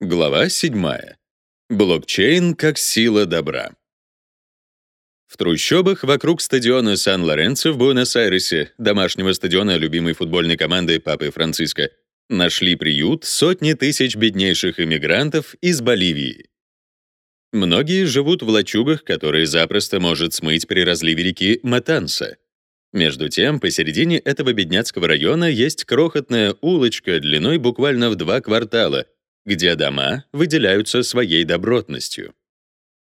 Глава 7. Блокчейн как сила добра. В трущобах вокруг стадиона Сан-Лоренцо в Буэнос-Айресе, домашнего стадиона любимой футбольной команды Папы Франциска, нашли приют сотни тысяч беднейших иммигрантов из Боливии. Многие живут в лачугах, которые запросто может смыть при разливе реки Матанса. Между тем, посередине этого бедняцкого района есть крохотная улочка длиной буквально в два квартала — где дома выделяются своей добротностью.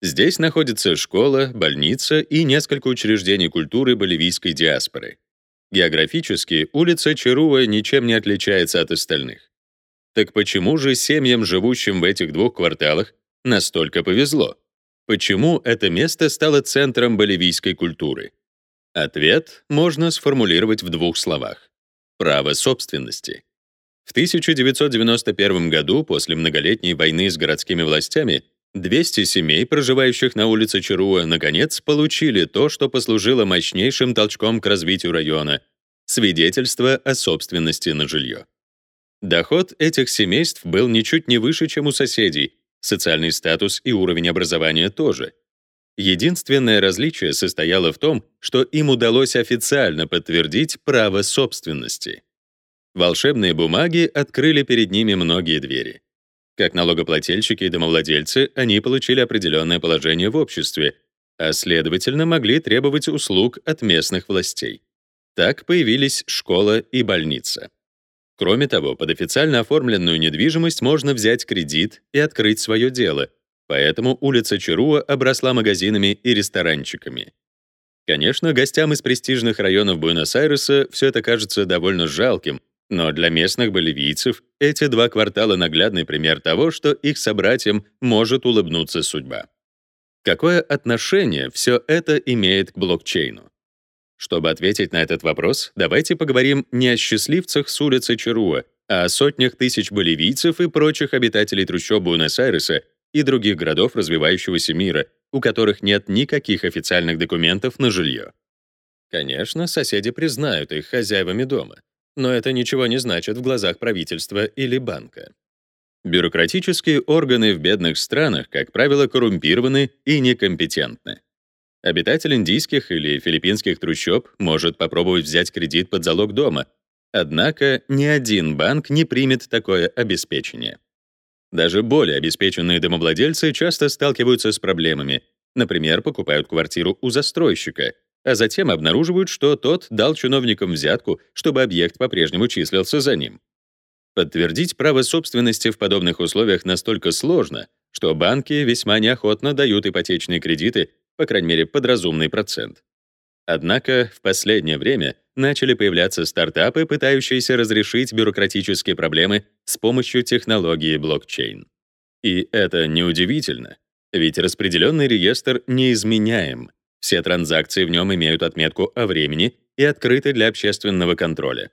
Здесь находится школа, больница и несколько учреждений культуры боливийской диаспоры. Географически улица Чаруа ничем не отличается от остальных. Так почему же семьям, живущим в этих двух кварталах, настолько повезло? Почему это место стало центром боливийской культуры? Ответ можно сформулировать в двух словах. Право собственности. В 1991 году, после многолетней войны с городскими властями, 200 семей, проживающих на улице Чаруа, наконец получили то, что послужило мощнейшим толчком к развитию района — свидетельство о собственности на жилье. Доход этих семейств был ничуть не выше, чем у соседей, социальный статус и уровень образования тоже. Единственное различие состояло в том, что им удалось официально подтвердить право собственности — Волшебные бумаги открыли перед ними многие двери. Как налогоплательщики и домовладельцы, они получили определенное положение в обществе, а следовательно могли требовать услуг от местных властей. Так появились школа и больница. Кроме того, под официально оформленную недвижимость можно взять кредит и открыть свое дело, поэтому улица Чаруа обросла магазинами и ресторанчиками. Конечно, гостям из престижных районов Буэнос-Айреса все это кажется довольно жалким, но для местных боливийцев эти два квартала — наглядный пример того, что их собратьям может улыбнуться судьба. Какое отношение все это имеет к блокчейну? Чтобы ответить на этот вопрос, давайте поговорим не о счастливцах с улицы Чаруа, а о сотнях тысяч боливийцев и прочих обитателей трущоб Буэнос-Айреса и других городов развивающегося мира, у которых нет никаких официальных документов на жилье. Конечно, соседи признают их хозяевами дома, но это ничего не значит в глазах правительства или банка. Бюрократические органы в бедных странах, как правило, коррумпированы и некомпетентны. Обитатель индийских или филиппинских трущоб может попробовать взять кредит под залог дома, однако ни один банк не примет такое обеспечение. Даже более обеспеченные домовладельцы часто сталкиваются с проблемами, например, покупают квартиру у застройщика — а затем обнаруживают, что тот дал чиновникам взятку, чтобы объект по-прежнему числился за ним. Подтвердить право собственности в подобных условиях настолько сложно, что банки весьма неохотно дают ипотечные кредиты, по крайней мере, под разумный процент. Однако в последнее время начали появляться стартапы, пытающиеся разрешить бюрократические проблемы с помощью технологии блокчейн. И это неудивительно, ведь распределенный реестр неизменяем, все транзакции в нем имеют отметку о времени и открыты для общественного контроля.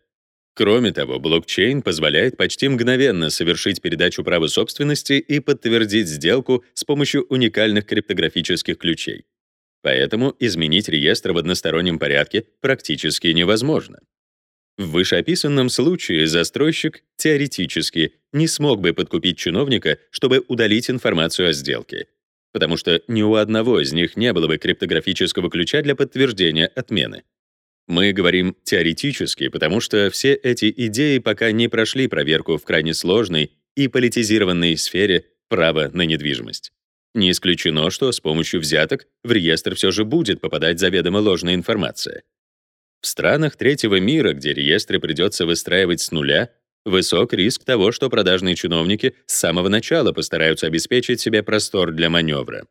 Кроме того, блокчейн позволяет почти мгновенно совершить передачу права собственности и подтвердить сделку с помощью уникальных криптографических ключей. Поэтому изменить реестр в одностороннем порядке практически невозможно. В вышеописанном случае застройщик теоретически не смог бы подкупить чиновника, чтобы удалить информацию о сделке, потому что ни у одного из них не было бы криптографического ключа для подтверждения отмены. Мы говорим теоретически, потому что все эти идеи пока не прошли проверку в крайне сложной и политизированной сфере права на недвижимость. Не исключено, что с помощью взяток в реестр все же будет попадать заведомо ложная информация. В странах третьего мира, где реестры придется выстраивать с нуля, Высок риск того, что продажные чиновники с самого начала постараются обеспечить себе простор для маневра.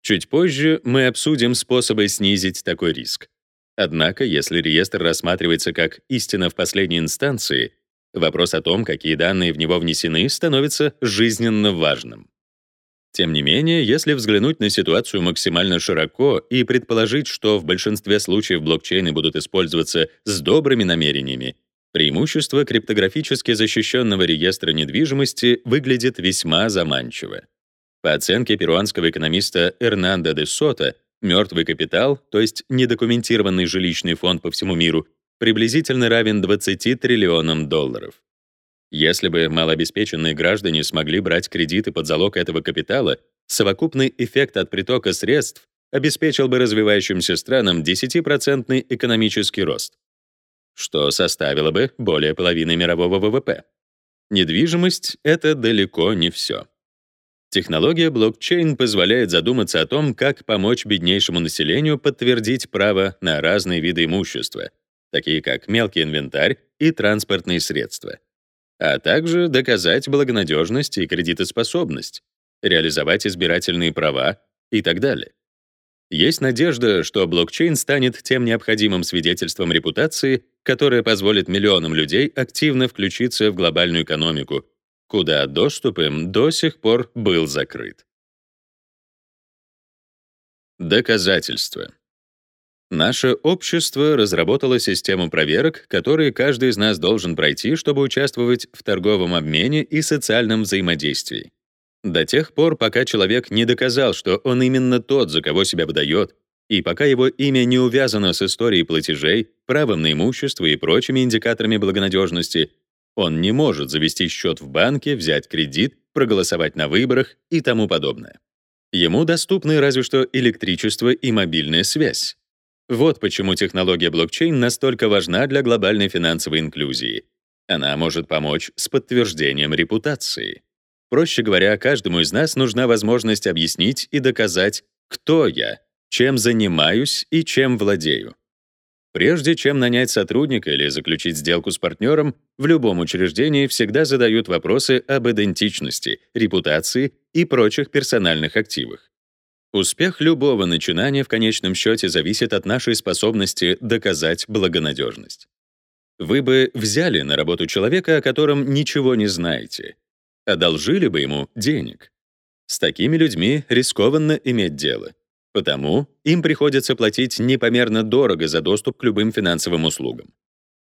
Чуть позже мы обсудим способы снизить такой риск. Однако, если реестр рассматривается как истина в последней инстанции, вопрос о том, какие данные в него внесены, становится жизненно важным. Тем не менее, если взглянуть на ситуацию максимально широко и предположить, что в большинстве случаев блокчейны будут использоваться с добрыми намерениями Преимущество криптографически защищенного реестра недвижимости выглядит весьма заманчиво. По оценке перуанского экономиста Эрнандо де Сота, мертвый капитал, то есть недокументированный жилищный фонд по всему миру, приблизительно равен 20 триллионам долларов. Если бы малообеспеченные граждане смогли брать кредиты под залог этого капитала, совокупный эффект от притока средств обеспечил бы развивающимся странам 10% экономический рост, что составило бы более половины мирового ВВП. Недвижимость — это далеко не все. Технология блокчейн позволяет задуматься о том, как помочь беднейшему населению подтвердить право на разные виды имущества, такие как мелкий инвентарь и транспортные средства а также доказать благонадежность и кредитоспособность, реализовать избирательные права и так далее. Есть надежда, что блокчейн станет тем необходимым свидетельством репутации, которое позволит миллионам людей активно включиться в глобальную экономику, куда доступ им до сих пор был закрыт. Доказательства. Наше общество разработало систему проверок, которые каждый из нас должен пройти, чтобы участвовать в торговом обмене и социальном взаимодействии. До тех пор, пока человек не доказал, что он именно тот, за кого себя выдает, и пока его имя не увязано с историей платежей, правом на имущество и прочими индикаторами благонадежности, он не может завести счет в банке, взять кредит, проголосовать на выборах и тому подобное. Ему доступны разве что электричество и мобильная связь. Вот почему технология блокчейн настолько важна для глобальной финансовой инклюзии. Она может помочь с подтверждением репутации. Проще говоря, каждому из нас нужна возможность объяснить и доказать, кто я, чем занимаюсь и чем владею. Прежде чем нанять сотрудника или заключить сделку с партнером, в любом учреждении всегда задают вопросы об идентичности, репутации и прочих персональных активах. Успех любого начинания в конечном счете зависит от нашей способности доказать благонадежность. Вы бы взяли на работу человека, о котором ничего не знаете, одолжили бы ему денег. С такими людьми рискованно иметь дело, потому им приходится платить непомерно дорого за доступ к любым финансовым услугам.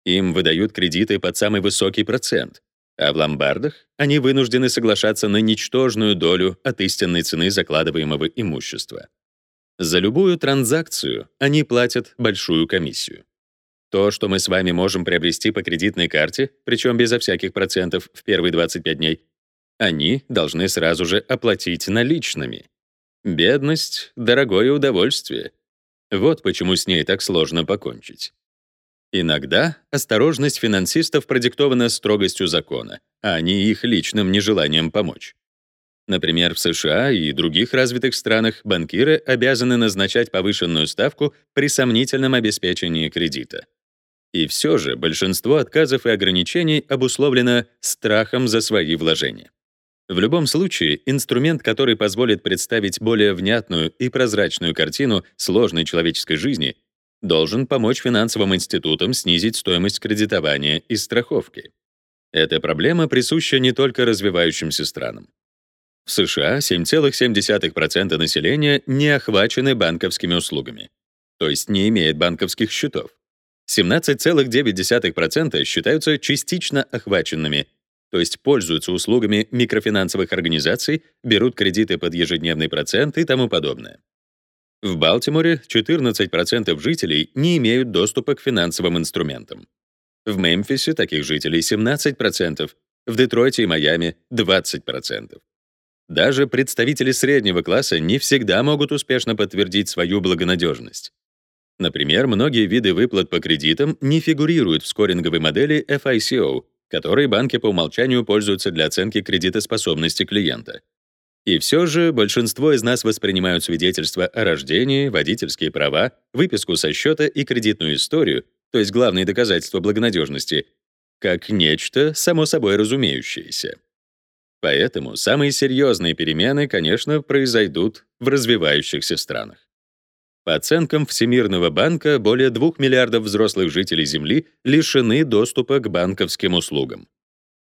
Им выдают кредиты под самый высокий процент, а в ломбардах они вынуждены соглашаться на ничтожную долю от истинной цены закладываемого имущества. За любую транзакцию они платят большую комиссию. То, что мы с вами можем приобрести по кредитной карте, причем безо всяких процентов в первые 25 дней, они должны сразу же оплатить наличными. Бедность — дорогое удовольствие. Вот почему с ней так сложно покончить. Иногда осторожность финансистов продиктована строгостью закона, а не их личным нежеланием помочь. Например, в США и других развитых странах банкиры обязаны назначать повышенную ставку при сомнительном обеспечении кредита. И все же большинство отказов и ограничений обусловлено страхом за свои вложения. В любом случае, инструмент, который позволит представить более внятную и прозрачную картину сложной человеческой жизни, должен помочь финансовым институтам снизить стоимость кредитования и страховки. Эта проблема присуща не только развивающимся странам. В США 7,7% населения не охвачены банковскими услугами, то есть не имеет банковских счетов. 17,9% считаются частично охваченными, то есть пользуются услугами микрофинансовых организаций, берут кредиты под ежедневный процент и тому подобное. В Балтиморе 14% жителей не имеют доступа к финансовым инструментам. В Мемфисе таких жителей 17%, в Детройте и Майами — 20%. Даже представители среднего класса не всегда могут успешно подтвердить свою благонадежность. Например, многие виды выплат по кредитам не фигурируют в скоринговой модели FICO, которой банки по умолчанию пользуются для оценки кредитоспособности клиента. И все же большинство из нас воспринимают свидетельства о рождении, водительские права, выписку со счета и кредитную историю, то есть главные доказательства благонадежности, как нечто само собой разумеющееся. Поэтому самые серьезные перемены, конечно, произойдут в развивающихся странах. По оценкам Всемирного банка, более 2 миллиардов взрослых жителей Земли лишены доступа к банковским услугам.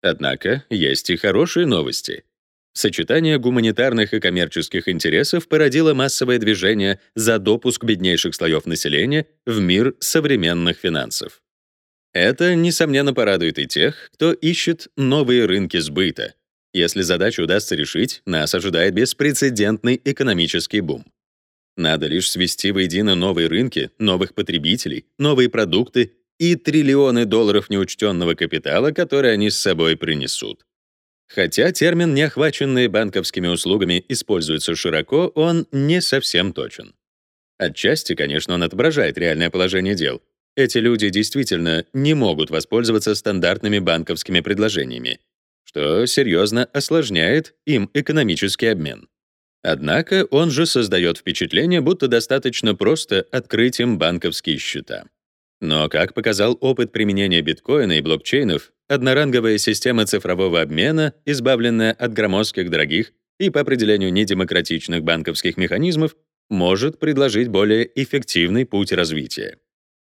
Однако есть и хорошие новости — Сочетание гуманитарных и коммерческих интересов породило массовое движение за допуск беднейших слоев населения в мир современных финансов. Это, несомненно, порадует и тех, кто ищет новые рынки сбыта. Если задачу удастся решить, нас ожидает беспрецедентный экономический бум. Надо лишь свести воедино новые рынки, новых потребителей, новые продукты и триллионы долларов неучтенного капитала, которые они с собой принесут. Хотя термин «неохваченные банковскими услугами» используется широко, он не совсем точен. Отчасти, конечно, он отображает реальное положение дел. Эти люди действительно не могут воспользоваться стандартными банковскими предложениями, что серьезно осложняет им экономический обмен. Однако он же создает впечатление, будто достаточно просто открыть им банковские счета. Но, как показал опыт применения биткоина и блокчейнов, одноранговая система цифрового обмена, избавленная от громоздких, дорогих и по определению недемократичных банковских механизмов, может предложить более эффективный путь развития.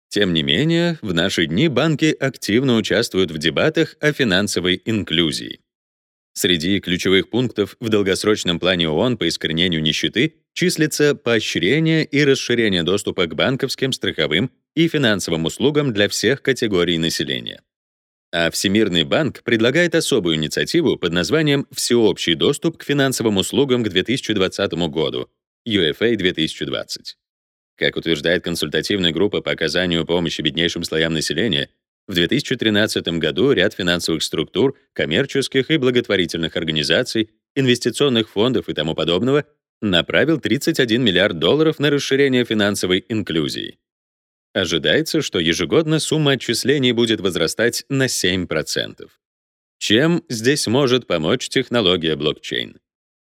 Тем не менее, в наши дни банки активно участвуют в дебатах о финансовой инклюзии. Среди ключевых пунктов в долгосрочном плане ООН по искоренению нищеты числится поощрение и расширение доступа к банковским, страховым и финансовым услугам для всех категорий населения. А Всемирный банк предлагает особую инициативу под названием «Всеобщий доступ к финансовым услугам к 2020 году» UFA 2020. Как утверждает консультативная группа по оказанию помощи беднейшим слоям населения, в 2013 году ряд финансовых структур, коммерческих и благотворительных организаций, инвестиционных фондов и тому подобного направил 31 миллиард долларов на расширение финансовой инклюзии. Ожидается, что ежегодно сумма отчислений будет возрастать на 7%. Чем здесь может помочь технология блокчейн?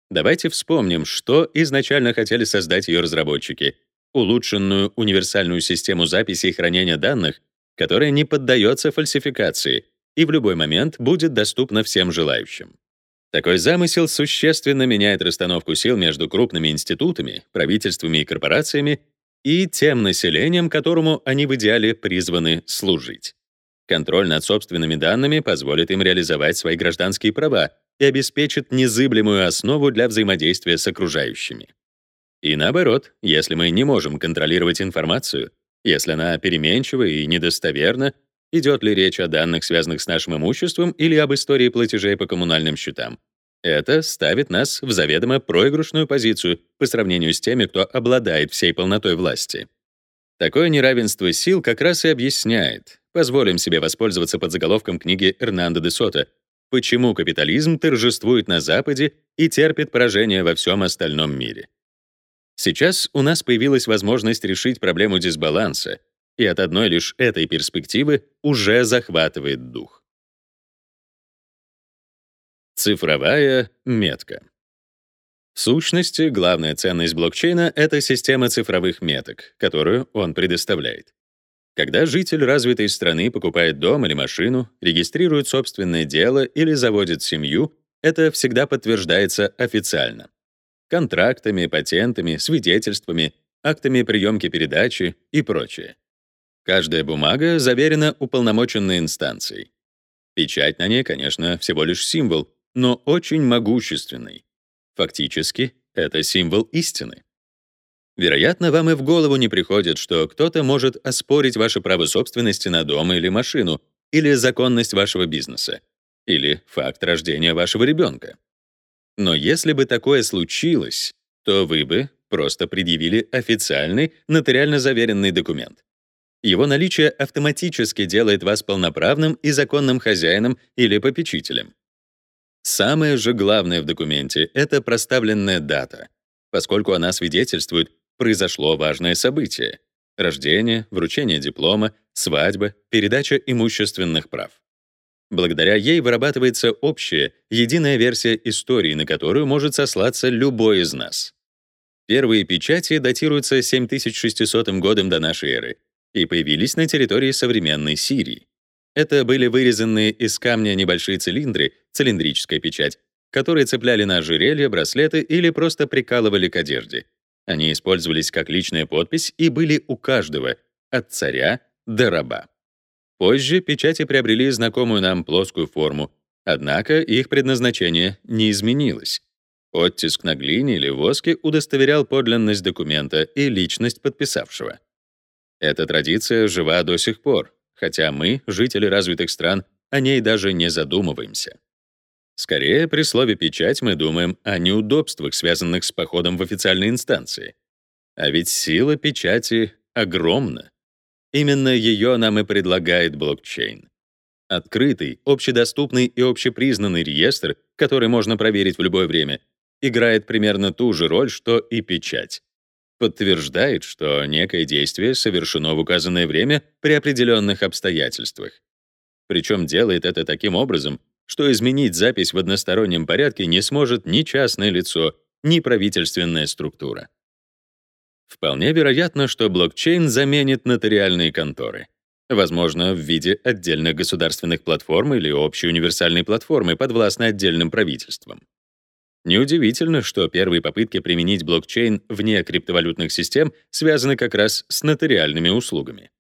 Давайте вспомним, что изначально хотели создать ее разработчики — улучшенную универсальную систему записи и хранения данных, которая не поддается фальсификации и в любой момент будет доступна всем желающим. Такой замысел существенно меняет расстановку сил между крупными институтами, правительствами и корпорациями и тем населением, которому они в идеале призваны служить. Контроль над собственными данными позволит им реализовать свои гражданские права и обеспечит незыблемую основу для взаимодействия с окружающими. И наоборот, если мы не можем контролировать информацию, если она переменчива и недостоверна, идет ли речь о данных, связанных с нашим имуществом, или об истории платежей по коммунальным счетам. Это ставит нас в заведомо проигрышную позицию по сравнению с теми, кто обладает всей полнотой власти. Такое неравенство сил как раз и объясняет, позволим себе воспользоваться под заголовком книги Эрнандо де Сота, почему капитализм торжествует на Западе и терпит поражение во всем остальном мире. Сейчас у нас появилась возможность решить проблему дисбаланса, и от одной лишь этой перспективы уже захватывает дух. Цифровая метка. В сущности, главная ценность блокчейна — это система цифровых меток, которую он предоставляет. Когда житель развитой страны покупает дом или машину, регистрирует собственное дело или заводит семью, это всегда подтверждается официально контрактами, патентами, свидетельствами, актами приемки передачи и прочее. Каждая бумага заверена уполномоченной инстанцией. Печать на ней, конечно, всего лишь символ, но очень могущественный. Фактически, это символ истины. Вероятно, вам и в голову не приходит, что кто-то может оспорить ваше право собственности на дом или машину, или законность вашего бизнеса, или факт рождения вашего ребенка. Но если бы такое случилось, то вы бы просто предъявили официальный, нотариально заверенный документ. Его наличие автоматически делает вас полноправным и законным хозяином или попечителем. Самое же главное в документе — это проставленная дата, поскольку она свидетельствует, произошло важное событие — рождение, вручение диплома, свадьба, передача имущественных прав. Благодаря ей вырабатывается общая, единая версия истории, на которую может сослаться любой из нас. Первые печати датируются 7600 годом до нашей эры и появились на территории современной Сирии. Это были вырезанные из камня небольшие цилиндры, цилиндрическая печать, которые цепляли на ожерелья, браслеты или просто прикалывали к одежде. Они использовались как личная подпись и были у каждого, от царя до раба. Позже печати приобрели знакомую нам плоскую форму, однако их предназначение не изменилось. Оттиск на глине или воске удостоверял подлинность документа и личность подписавшего. Эта традиция жива до сих пор, хотя мы, жители развитых стран, о ней даже не задумываемся. Скорее, при слове «печать» мы думаем о неудобствах, связанных с походом в официальные инстанции. А ведь сила печати огромна. Именно ее нам и предлагает блокчейн. Открытый, общедоступный и общепризнанный реестр, который можно проверить в любое время, играет примерно ту же роль, что и печать. Подтверждает, что некое действие совершено в указанное время при определенных обстоятельствах. Причем делает это таким образом, что изменить запись в одностороннем порядке не сможет ни частное лицо, ни правительственная структура. Вполне вероятно, что блокчейн заменит нотариальные конторы. Возможно, в виде отдельных государственных платформ или общей универсальной платформы, подвластной отдельным правительствам. Неудивительно, что первые попытки применить блокчейн вне криптовалютных систем связаны как раз с нотариальными услугами.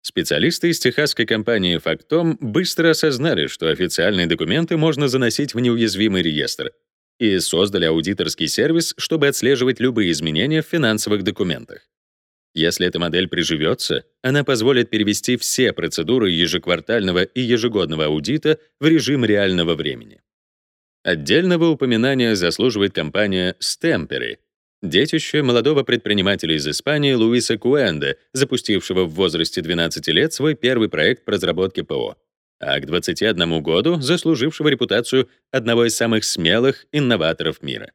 Специалисты из техасской компании Factom быстро осознали, что официальные документы можно заносить в неуязвимый реестр, и создали аудиторский сервис, чтобы отслеживать любые изменения в финансовых документах. Если эта модель приживется, она позволит перевести все процедуры ежеквартального и ежегодного аудита в режим реального времени. Отдельного упоминания заслуживает компания Stemperi, детище молодого предпринимателя из Испании Луиса Куэнде, запустившего в возрасте 12 лет свой первый проект по разработке ПО, а к 21 году заслужившего репутацию одного из самых смелых инноваторов мира.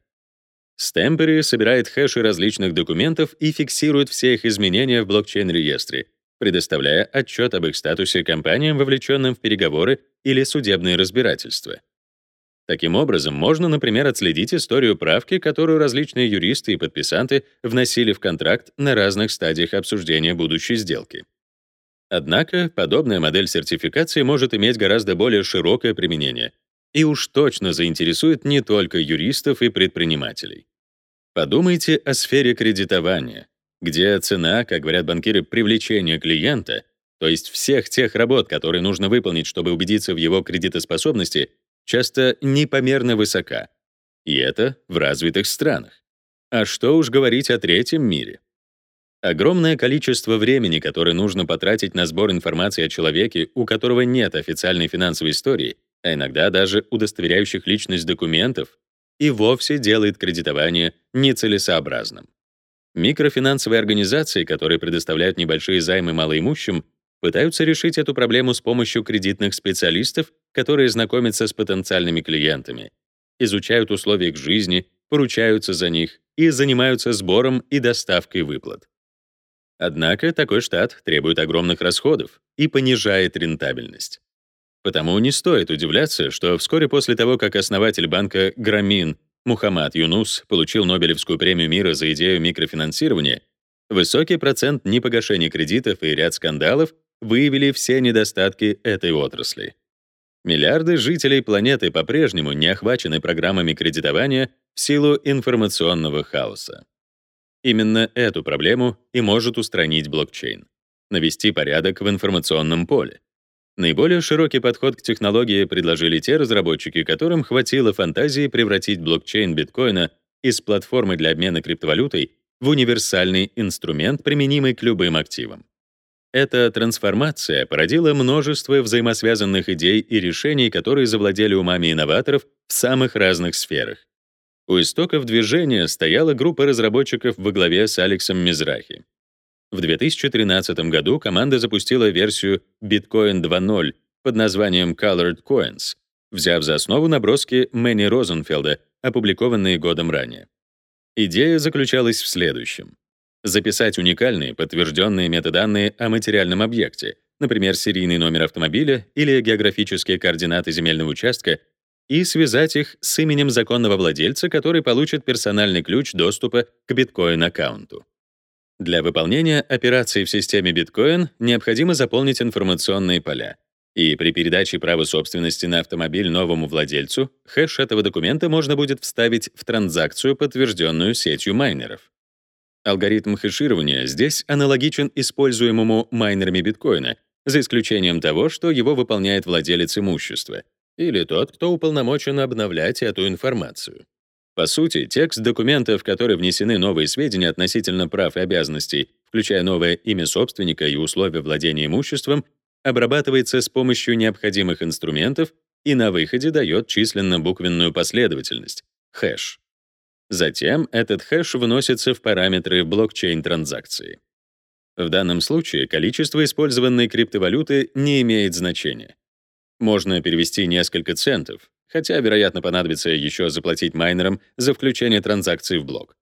Стемпери собирает хэши различных документов и фиксирует все их изменения в блокчейн-реестре, предоставляя отчет об их статусе компаниям, вовлеченным в переговоры или судебные разбирательства. Таким образом, можно, например, отследить историю правки, которую различные юристы и подписанты вносили в контракт на разных стадиях обсуждения будущей сделки. Однако подобная модель сертификации может иметь гораздо более широкое применение и уж точно заинтересует не только юристов и предпринимателей. Подумайте о сфере кредитования, где цена, как говорят банкиры, привлечения клиента, то есть всех тех работ, которые нужно выполнить, чтобы убедиться в его кредитоспособности, часто непомерно высока. И это в развитых странах. А что уж говорить о третьем мире? Огромное количество времени, которое нужно потратить на сбор информации о человеке, у которого нет официальной финансовой истории, а иногда даже удостоверяющих личность документов, и вовсе делает кредитование нецелесообразным. Микрофинансовые организации, которые предоставляют небольшие займы малоимущим, пытаются решить эту проблему с помощью кредитных специалистов, которые знакомятся с потенциальными клиентами, изучают условия их жизни, поручаются за них и занимаются сбором и доставкой выплат. Однако такой штат требует огромных расходов и понижает рентабельность. Потому не стоит удивляться, что вскоре после того, как основатель банка Грамин Мухаммад Юнус получил Нобелевскую премию мира за идею микрофинансирования, высокий процент непогашения кредитов и ряд скандалов выявили все недостатки этой отрасли. Миллиарды жителей планеты по-прежнему не охвачены программами кредитования в силу информационного хаоса. Именно эту проблему и может устранить блокчейн — навести порядок в информационном поле. Наиболее широкий подход к технологии предложили те разработчики, которым хватило фантазии превратить блокчейн биткоина из платформы для обмена криптовалютой в универсальный инструмент, применимый к любым активам. Эта трансформация породила множество взаимосвязанных идей и решений, которые завладели умами инноваторов в самых разных сферах. У истоков движения стояла группа разработчиков во главе с Алексом Мизрахи. В 2013 году команда запустила версию Bitcoin 2.0 под названием Colored Coins, взяв за основу наброски Мэнни Розенфелда, опубликованные годом ранее. Идея заключалась в следующем записать уникальные подтвержденные метаданные о материальном объекте, например, серийный номер автомобиля или географические координаты земельного участка, и связать их с именем законного владельца, который получит персональный ключ доступа к биткоин-аккаунту. Для выполнения операций в системе биткоин необходимо заполнить информационные поля. И при передаче права собственности на автомобиль новому владельцу хэш этого документа можно будет вставить в транзакцию, подтвержденную сетью майнеров. Алгоритм хеширования здесь аналогичен используемому майнерами биткоина, за исключением того, что его выполняет владелец имущества или тот, кто уполномочен обновлять эту информацию. По сути, текст документа, в который внесены новые сведения относительно прав и обязанностей, включая новое имя собственника и условия владения имуществом, обрабатывается с помощью необходимых инструментов и на выходе дает численно-буквенную последовательность — хэш. Затем этот хэш вносится в параметры блокчейн-транзакции. В данном случае количество использованной криптовалюты не имеет значения. Можно перевести несколько центов, хотя, вероятно, понадобится еще заплатить майнерам за включение транзакции в блок.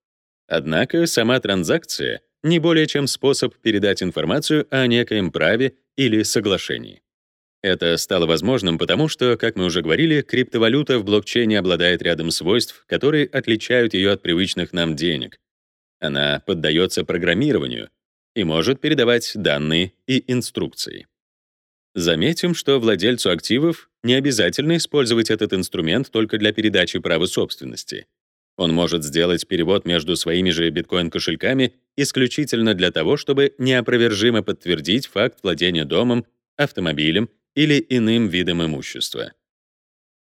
Однако сама транзакция не более чем способ передать информацию о некоем праве или соглашении. Это стало возможным потому, что, как мы уже говорили, криптовалюта в блокчейне обладает рядом свойств, которые отличают ее от привычных нам денег. Она поддается программированию и может передавать данные и инструкции. Заметим, что владельцу активов не обязательно использовать этот инструмент только для передачи права собственности. Он может сделать перевод между своими же биткоин-кошельками исключительно для того, чтобы неопровержимо подтвердить факт владения домом, автомобилем или иным видом имущества.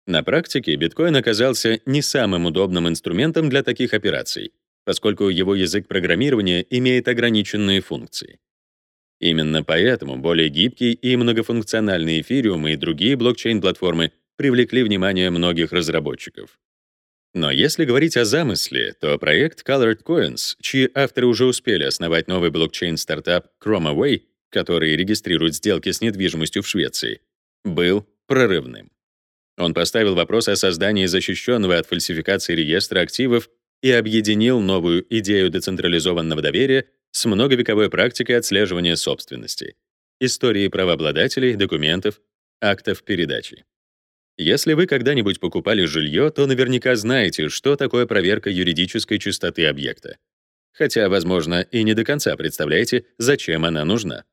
На практике биткоин оказался не самым удобным инструментом для таких операций, поскольку его язык программирования имеет ограниченные функции. Именно поэтому более гибкий и многофункциональный эфириум и другие блокчейн-платформы привлекли внимание многих разработчиков. Но если говорить о замысле, то проект Colored Coins, чьи авторы уже успели основать новый блокчейн-стартап ChromaWay, который регистрирует сделки с недвижимостью в Швеции, был прорывным. Он поставил вопрос о создании защищенного от фальсификации реестра активов и объединил новую идею децентрализованного доверия с многовековой практикой отслеживания собственности, истории правообладателей, документов, актов передачи. Если вы когда-нибудь покупали жилье, то наверняка знаете, что такое проверка юридической чистоты объекта. Хотя, возможно, и не до конца представляете, зачем она нужна.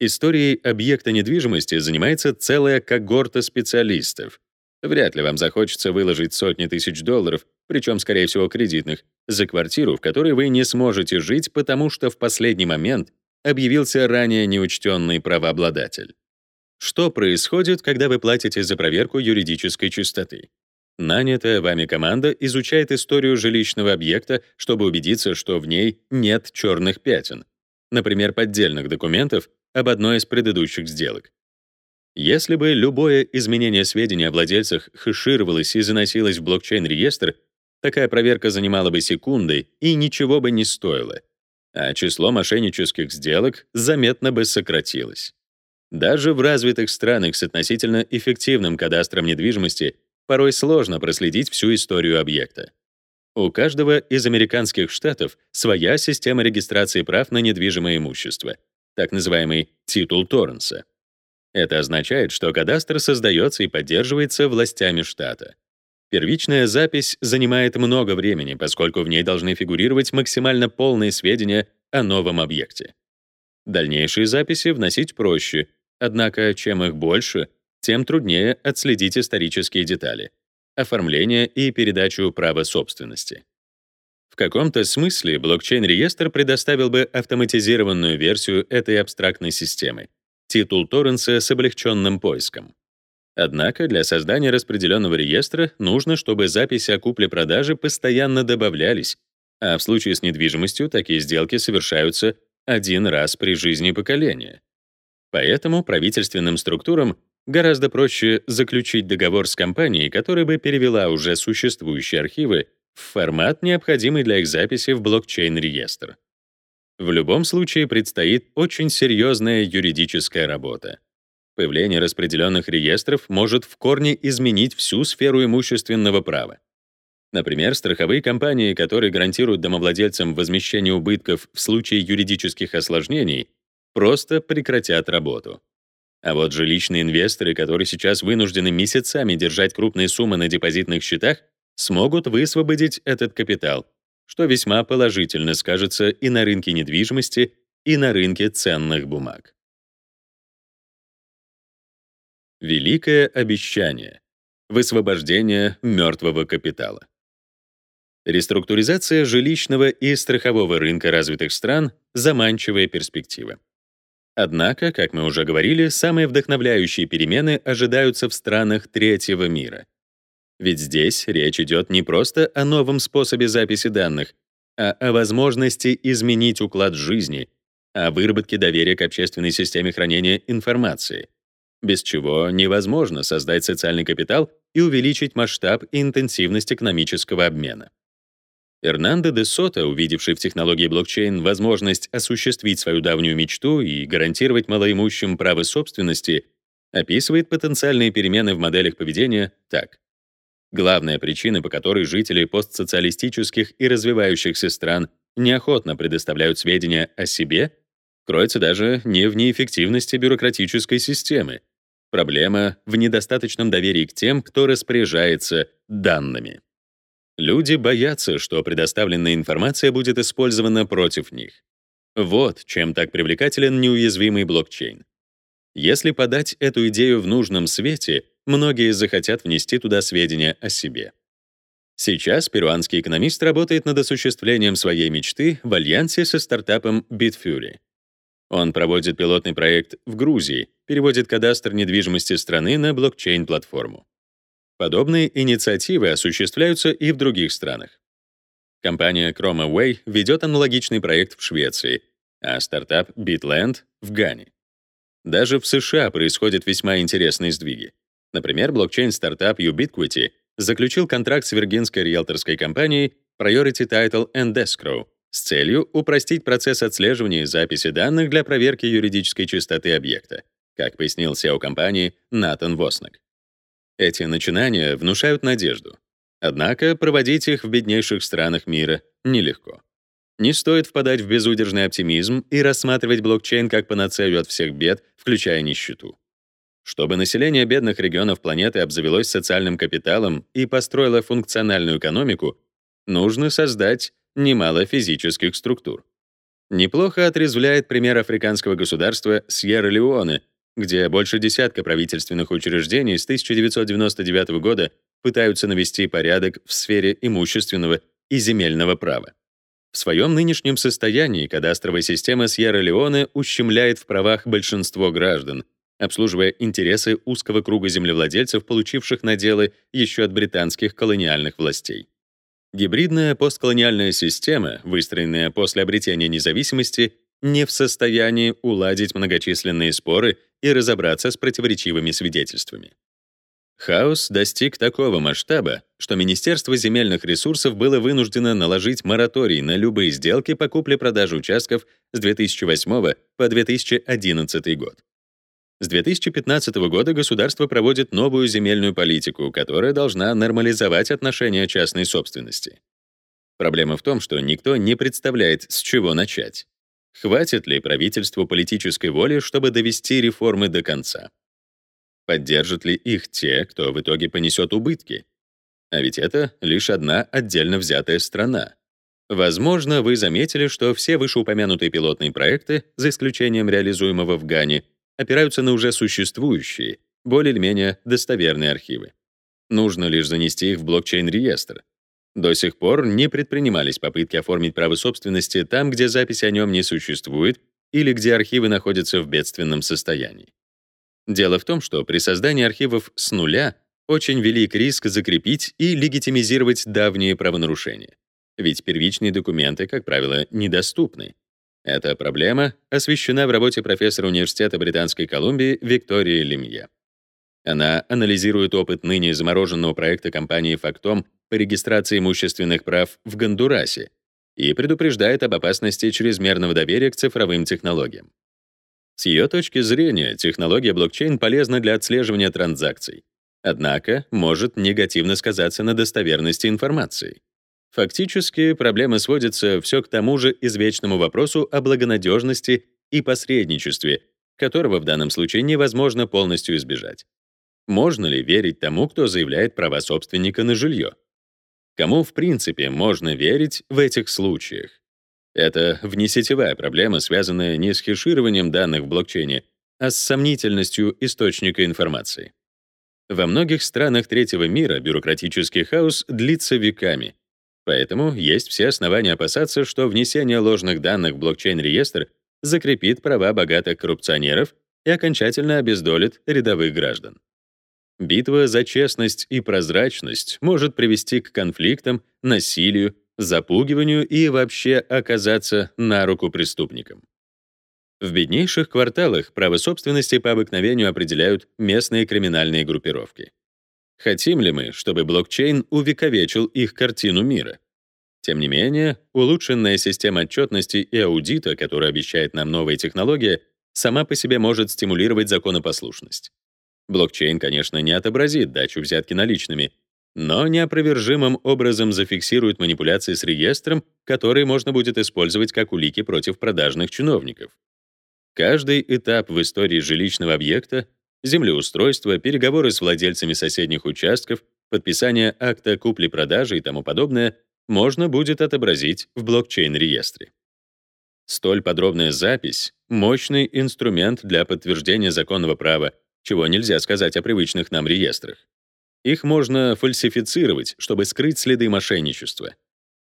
Историей объекта недвижимости занимается целая когорта специалистов. Вряд ли вам захочется выложить сотни тысяч долларов, причем, скорее всего, кредитных, за квартиру, в которой вы не сможете жить, потому что в последний момент объявился ранее неучтенный правообладатель. Что происходит, когда вы платите за проверку юридической чистоты? Нанятая вами команда изучает историю жилищного объекта, чтобы убедиться, что в ней нет черных пятен, например, поддельных документов об одной из предыдущих сделок. Если бы любое изменение сведений о владельцах хэшировалось и заносилось в блокчейн-реестр, Такая проверка занимала бы секунды и ничего бы не стоила, а число мошеннических сделок заметно бы сократилось. Даже в развитых странах с относительно эффективным кадастром недвижимости порой сложно проследить всю историю объекта. У каждого из американских штатов своя система регистрации прав на недвижимое имущество, так называемый титул Торренса. Это означает, что кадастр создается и поддерживается властями штата. Первичная запись занимает много времени, поскольку в ней должны фигурировать максимально полные сведения о новом объекте. Дальнейшие записи вносить проще, однако чем их больше, тем труднее отследить исторические детали, оформление и передачу права собственности. В каком-то смысле блокчейн-реестр предоставил бы автоматизированную версию этой абстрактной системы, титул Торренса с облегченным поиском. Однако для создания распределенного реестра нужно, чтобы записи о купле-продаже постоянно добавлялись, а в случае с недвижимостью такие сделки совершаются один раз при жизни поколения. Поэтому правительственным структурам гораздо проще заключить договор с компанией, которая бы перевела уже существующие архивы в формат, необходимый для их записи в блокчейн-реестр. В любом случае предстоит очень серьезная юридическая работа. Появление распределенных реестров может в корне изменить всю сферу имущественного права. Например, страховые компании, которые гарантируют домовладельцам возмещение убытков в случае юридических осложнений, просто прекратят работу. А вот жилищные инвесторы, которые сейчас вынуждены месяцами держать крупные суммы на депозитных счетах, смогут высвободить этот капитал, что весьма положительно скажется и на рынке недвижимости, и на рынке ценных бумаг. Великое обещание. Высвобождение мертвого капитала. Реструктуризация жилищного и страхового рынка развитых стран — заманчивая перспектива. Однако, как мы уже говорили, самые вдохновляющие перемены ожидаются в странах третьего мира. Ведь здесь речь идет не просто о новом способе записи данных, а о возможности изменить уклад жизни, о выработке доверия к общественной системе хранения информации — без чего невозможно создать социальный капитал и увеличить масштаб и интенсивность экономического обмена. Эрнандо де Сота, увидевший в технологии блокчейн возможность осуществить свою давнюю мечту и гарантировать малоимущим право собственности, описывает потенциальные перемены в моделях поведения так. Главная причина, по которой жители постсоциалистических и развивающихся стран неохотно предоставляют сведения о себе, кроется даже не в неэффективности бюрократической системы. Проблема в недостаточном доверии к тем, кто распоряжается данными. Люди боятся, что предоставленная информация будет использована против них. Вот чем так привлекателен неуязвимый блокчейн. Если подать эту идею в нужном свете, многие захотят внести туда сведения о себе. Сейчас перуанский экономист работает над осуществлением своей мечты в альянсе со стартапом Bitfury. Он проводит пилотный проект в Грузии, переводит кадастр недвижимости страны на блокчейн-платформу. Подобные инициативы осуществляются и в других странах. Компания ChromaWay ведет аналогичный проект в Швеции, а стартап Bitland — в Гане. Даже в США происходят весьма интересные сдвиги. Например, блокчейн-стартап Ubiquity заключил контракт с виргинской риэлторской компанией Priority Title and Escrow с целью упростить процесс отслеживания и записи данных для проверки юридической чистоты объекта, как пояснил SEO компании Натан Воснак. Эти начинания внушают надежду. Однако проводить их в беднейших странах мира нелегко. Не стоит впадать в безудержный оптимизм и рассматривать блокчейн как панацею от всех бед, включая нищету. Чтобы население бедных регионов планеты обзавелось социальным капиталом и построило функциональную экономику, нужно создать немало физических структур. Неплохо отрезвляет пример африканского государства Сьерра-Леоне, где больше десятка правительственных учреждений с 1999 года пытаются навести порядок в сфере имущественного и земельного права. В своем нынешнем состоянии кадастровая система Сьерра-Леоне ущемляет в правах большинство граждан, обслуживая интересы узкого круга землевладельцев, получивших наделы еще от британских колониальных властей. Гибридная постколониальная система, выстроенная после обретения независимости, не в состоянии уладить многочисленные споры и разобраться с противоречивыми свидетельствами. Хаос достиг такого масштаба, что Министерство земельных ресурсов было вынуждено наложить мораторий на любые сделки по купле-продаже участков с 2008 по 2011 год. С 2015 года государство проводит новую земельную политику, которая должна нормализовать отношения частной собственности. Проблема в том, что никто не представляет, с чего начать. Хватит ли правительству политической воли, чтобы довести реформы до конца? Поддержат ли их те, кто в итоге понесет убытки? А ведь это лишь одна отдельно взятая страна. Возможно, вы заметили, что все вышеупомянутые пилотные проекты, за исключением реализуемого в Гане, опираются на уже существующие, более или менее достоверные архивы. Нужно лишь занести их в блокчейн-реестр. До сих пор не предпринимались попытки оформить право собственности там, где записи о нем не существует или где архивы находятся в бедственном состоянии. Дело в том, что при создании архивов с нуля очень велик риск закрепить и легитимизировать давние правонарушения. Ведь первичные документы, как правило, недоступны. Эта проблема освещена в работе профессора Университета Британской Колумбии Виктории Лемье. Она анализирует опыт ныне замороженного проекта компании Factom по регистрации имущественных прав в Гондурасе и предупреждает об опасности чрезмерного доверия к цифровым технологиям. С ее точки зрения, технология блокчейн полезна для отслеживания транзакций, однако может негативно сказаться на достоверности информации. Фактически, проблема сводится все к тому же извечному вопросу о благонадежности и посредничестве, которого в данном случае невозможно полностью избежать. Можно ли верить тому, кто заявляет права собственника на жилье? Кому, в принципе, можно верить в этих случаях? Это внесетевая проблема, связанная не с хешированием данных в блокчейне, а с сомнительностью источника информации. Во многих странах третьего мира бюрократический хаос длится веками, поэтому есть все основания опасаться, что внесение ложных данных в блокчейн-реестр закрепит права богатых коррупционеров и окончательно обездолит рядовых граждан. Битва за честность и прозрачность может привести к конфликтам, насилию, запугиванию и вообще оказаться на руку преступникам. В беднейших кварталах право собственности по обыкновению определяют местные криминальные группировки. Хотим ли мы, чтобы блокчейн увековечил их картину мира? Тем не менее, улучшенная система отчетности и аудита, которую обещает нам новая технология, сама по себе может стимулировать законопослушность. Блокчейн, конечно, не отобразит дачу взятки наличными, но неопровержимым образом зафиксирует манипуляции с реестром, которые можно будет использовать как улики против продажных чиновников. Каждый этап в истории жилищного объекта — землеустройство, переговоры с владельцами соседних участков, подписание акта купли-продажи и тому подобное — можно будет отобразить в блокчейн-реестре. Столь подробная запись — мощный инструмент для подтверждения законного права, чего нельзя сказать о привычных нам реестрах. Их можно фальсифицировать, чтобы скрыть следы мошенничества.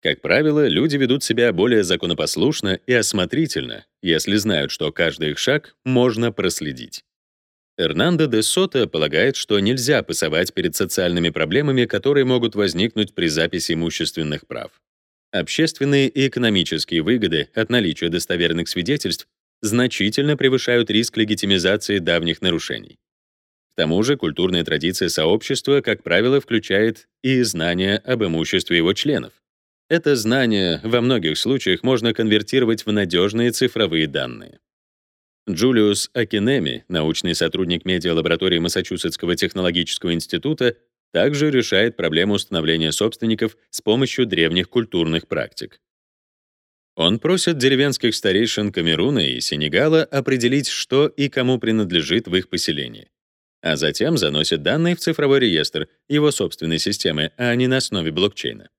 Как правило, люди ведут себя более законопослушно и осмотрительно, если знают, что каждый их шаг можно проследить. Эрнандо де Сото полагает, что нельзя пасовать перед социальными проблемами, которые могут возникнуть при записи имущественных прав. Общественные и экономические выгоды от наличия достоверных свидетельств значительно превышают риск легитимизации давних нарушений тому же культурная традиция сообщества, как правило, включает и знания об имуществе его членов. Это знание во многих случаях можно конвертировать в надежные цифровые данные. Джулиус Акинеми, научный сотрудник медиалаборатории Массачусетского технологического института, также решает проблему установления собственников с помощью древних культурных практик. Он просит деревенских старейшин Камеруна и Сенегала определить, что и кому принадлежит в их поселении а затем заносит данные в цифровой реестр его собственной системы, а не на основе блокчейна.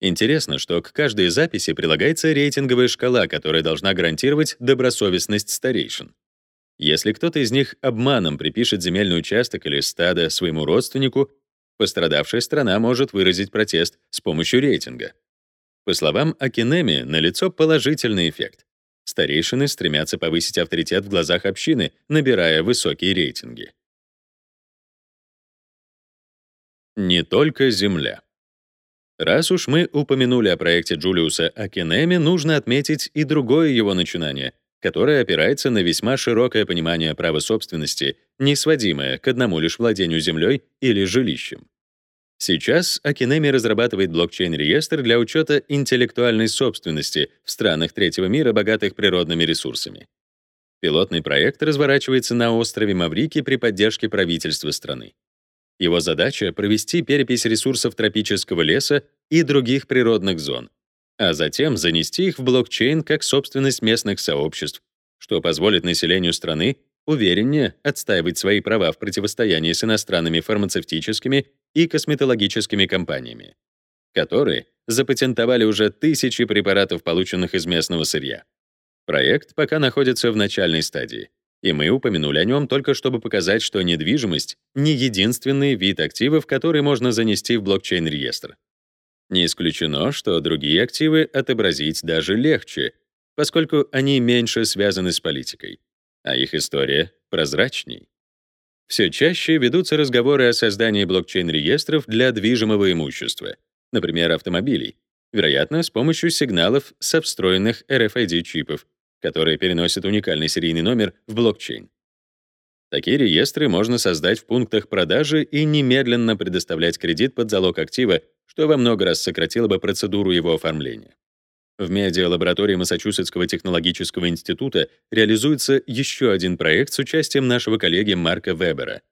Интересно, что к каждой записи прилагается рейтинговая шкала, которая должна гарантировать добросовестность старейшин. Если кто-то из них обманом припишет земельный участок или стадо своему родственнику, пострадавшая страна может выразить протест с помощью рейтинга. По словам Акинеми, налицо положительный эффект. Старейшины стремятся повысить авторитет в глазах общины, набирая высокие рейтинги. Не только Земля. Раз уж мы упомянули о проекте Джулиуса Акинеми, нужно отметить и другое его начинание, которое опирается на весьма широкое понимание права собственности, не сводимое к одному лишь владению землей или жилищем. Сейчас Акинеми разрабатывает блокчейн-реестр для учета интеллектуальной собственности в странах третьего мира, богатых природными ресурсами. Пилотный проект разворачивается на острове Маврики при поддержке правительства страны. Его задача — провести перепись ресурсов тропического леса и других природных зон, а затем занести их в блокчейн как собственность местных сообществ, что позволит населению страны увереннее отстаивать свои права в противостоянии с иностранными фармацевтическими и косметологическими компаниями, которые запатентовали уже тысячи препаратов, полученных из местного сырья. Проект пока находится в начальной стадии. И мы упомянули о нем только чтобы показать, что недвижимость — не единственный вид активов, который можно занести в блокчейн-реестр. Не исключено, что другие активы отобразить даже легче, поскольку они меньше связаны с политикой, а их история прозрачней. Все чаще ведутся разговоры о создании блокчейн-реестров для движимого имущества, например, автомобилей, вероятно, с помощью сигналов со встроенных RFID-чипов, которые переносят уникальный серийный номер в блокчейн. Такие реестры можно создать в пунктах продажи и немедленно предоставлять кредит под залог актива, что во много раз сократило бы процедуру его оформления. В медиалаборатории Массачусетского технологического института реализуется еще один проект с участием нашего коллеги Марка Вебера.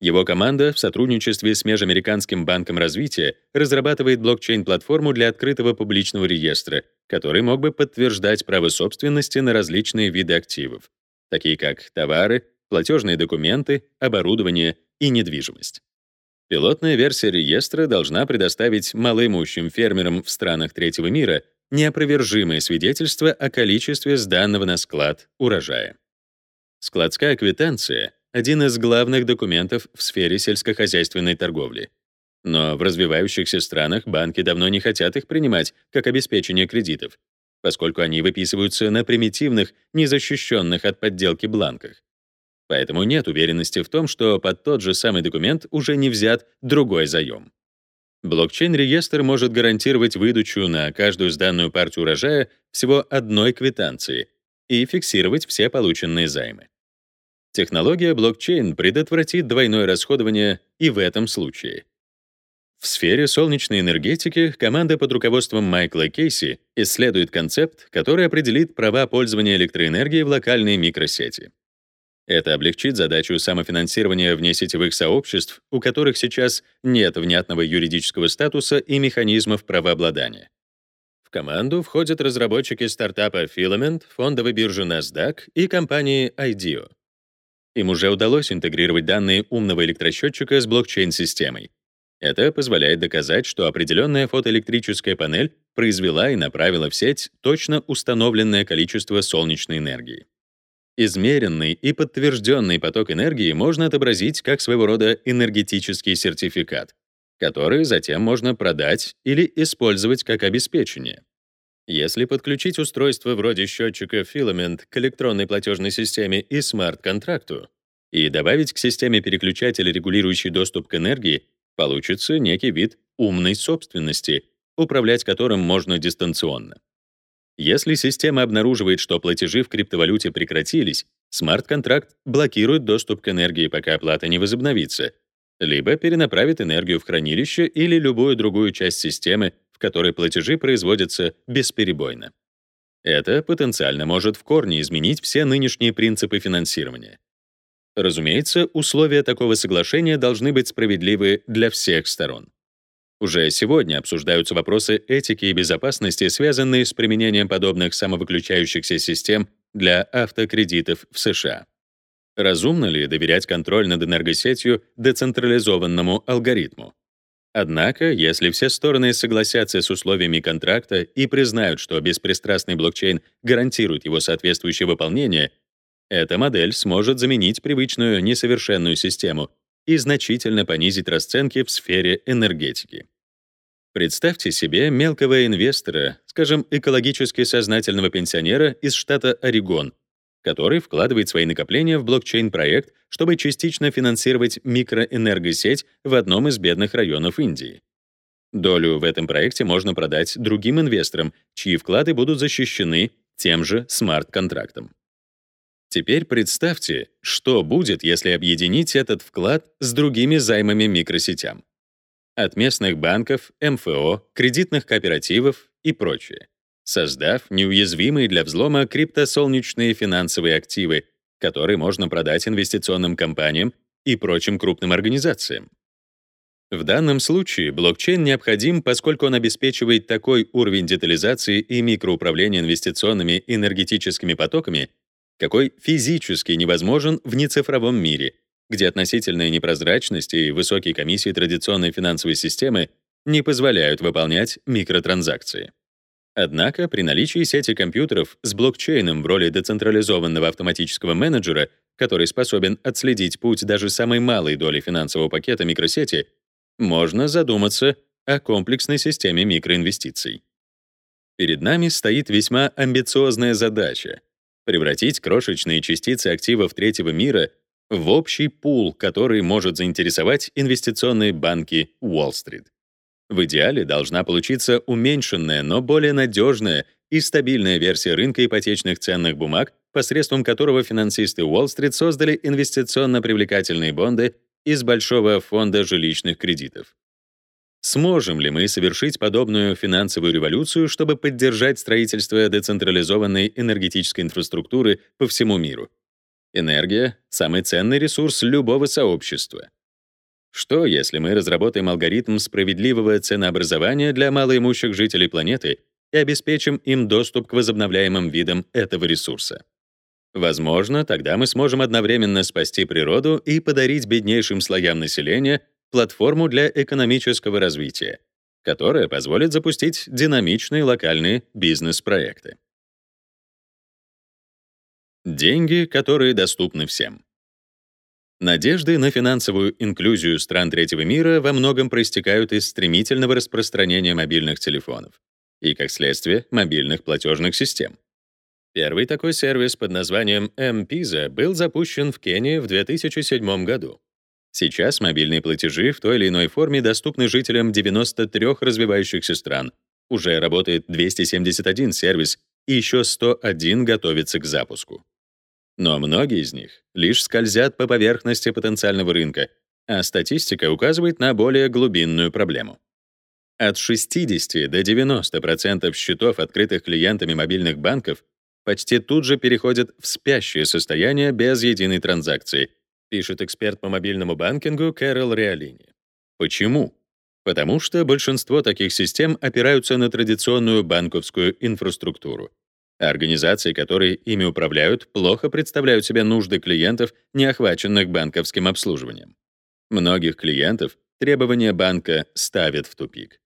Его команда в сотрудничестве с Межамериканским банком развития разрабатывает блокчейн-платформу для открытого публичного реестра, который мог бы подтверждать право собственности на различные виды активов, такие как товары, платежные документы, оборудование и недвижимость. Пилотная версия реестра должна предоставить малоимущим фермерам в странах третьего мира неопровержимое свидетельство о количестве сданного на склад урожая. Складская квитанция — один из главных документов в сфере сельскохозяйственной торговли. Но в развивающихся странах банки давно не хотят их принимать как обеспечение кредитов, поскольку они выписываются на примитивных, незащищенных от подделки бланках. Поэтому нет уверенности в том, что под тот же самый документ уже не взят другой заем. Блокчейн-реестр может гарантировать выдачу на каждую сданную партию урожая всего одной квитанции и фиксировать все полученные займы. Технология блокчейн предотвратит двойное расходование и в этом случае. В сфере солнечной энергетики команда под руководством Майкла Кейси исследует концепт, который определит права пользования электроэнергией в локальной микросети. Это облегчит задачу самофинансирования внесетевых сообществ, у которых сейчас нет внятного юридического статуса и механизмов правообладания. В команду входят разработчики стартапа Filament, фондовой биржи NASDAQ и компании IDEO. Им уже удалось интегрировать данные умного электросчетчика с блокчейн-системой. Это позволяет доказать, что определенная фотоэлектрическая панель произвела и направила в сеть точно установленное количество солнечной энергии. Измеренный и подтвержденный поток энергии можно отобразить как своего рода энергетический сертификат, который затем можно продать или использовать как обеспечение. Если подключить устройство вроде счетчика Filament к электронной платежной системе и смарт-контракту и добавить к системе переключатель, регулирующий доступ к энергии, получится некий вид умной собственности, управлять которым можно дистанционно. Если система обнаруживает, что платежи в криптовалюте прекратились, смарт-контракт блокирует доступ к энергии, пока оплата не возобновится, либо перенаправит энергию в хранилище или любую другую часть системы, которой платежи производятся бесперебойно. Это потенциально может в корне изменить все нынешние принципы финансирования. Разумеется, условия такого соглашения должны быть справедливы для всех сторон. Уже сегодня обсуждаются вопросы этики и безопасности, связанные с применением подобных самовыключающихся систем для автокредитов в США. Разумно ли доверять контроль над энергосетью децентрализованному алгоритму? Однако, если все стороны согласятся с условиями контракта и признают, что беспристрастный блокчейн гарантирует его соответствующее выполнение, эта модель сможет заменить привычную несовершенную систему и значительно понизить расценки в сфере энергетики. Представьте себе мелкого инвестора, скажем, экологически сознательного пенсионера из штата Орегон, который вкладывает свои накопления в блокчейн-проект, чтобы частично финансировать микроэнергосеть в одном из бедных районов Индии. Долю в этом проекте можно продать другим инвесторам, чьи вклады будут защищены тем же смарт-контрактом. Теперь представьте, что будет, если объединить этот вклад с другими займами микросетям. От местных банков, МФО, кредитных кооперативов и прочее, создав неуязвимые для взлома криптосолнечные финансовые активы, которые можно продать инвестиционным компаниям и прочим крупным организациям. В данном случае блокчейн необходим, поскольку он обеспечивает такой уровень детализации и микроуправления инвестиционными энергетическими потоками, какой физически невозможен в нецифровом мире, где относительная непрозрачность и высокие комиссии традиционной финансовой системы не позволяют выполнять микротранзакции. Однако при наличии сети компьютеров с блокчейном в роли децентрализованного автоматического менеджера, который способен отследить путь даже самой малой доли финансового пакета микросети, можно задуматься о комплексной системе микроинвестиций. Перед нами стоит весьма амбициозная задача превратить крошечные частицы активов третьего мира в общий пул, который может заинтересовать инвестиционные банки Уолл-стрит. В идеале должна получиться уменьшенная, но более надежная и стабильная версия рынка ипотечных ценных бумаг, посредством которого финансисты Уолл-стрит создали инвестиционно привлекательные бонды из большого фонда жилищных кредитов. Сможем ли мы совершить подобную финансовую революцию, чтобы поддержать строительство децентрализованной энергетической инфраструктуры по всему миру? Энергия — самый ценный ресурс любого сообщества. Что, если мы разработаем алгоритм справедливого ценообразования для малоимущих жителей планеты и обеспечим им доступ к возобновляемым видам этого ресурса? Возможно, тогда мы сможем одновременно спасти природу и подарить беднейшим слоям населения платформу для экономического развития, которая позволит запустить динамичные локальные бизнес-проекты. Деньги, которые доступны всем. Надежды на финансовую инклюзию стран третьего мира во многом проистекают из стремительного распространения мобильных телефонов и, как следствие, мобильных платежных систем. Первый такой сервис под названием M-Pizza был запущен в Кении в 2007 году. Сейчас мобильные платежи в той или иной форме доступны жителям 93 развивающихся стран. Уже работает 271 сервис, и еще 101 готовится к запуску. Но многие из них лишь скользят по поверхности потенциального рынка, а статистика указывает на более глубинную проблему. От 60 до 90% счетов, открытых клиентами мобильных банков, почти тут же переходят в спящее состояние без единой транзакции, пишет эксперт по мобильному банкингу Кэрол Реалини. Почему? Потому что большинство таких систем опираются на традиционную банковскую инфраструктуру. Организации, которые ими управляют, плохо представляют себе нужды клиентов, не охваченных банковским обслуживанием. Многих клиентов требования банка ставят в тупик.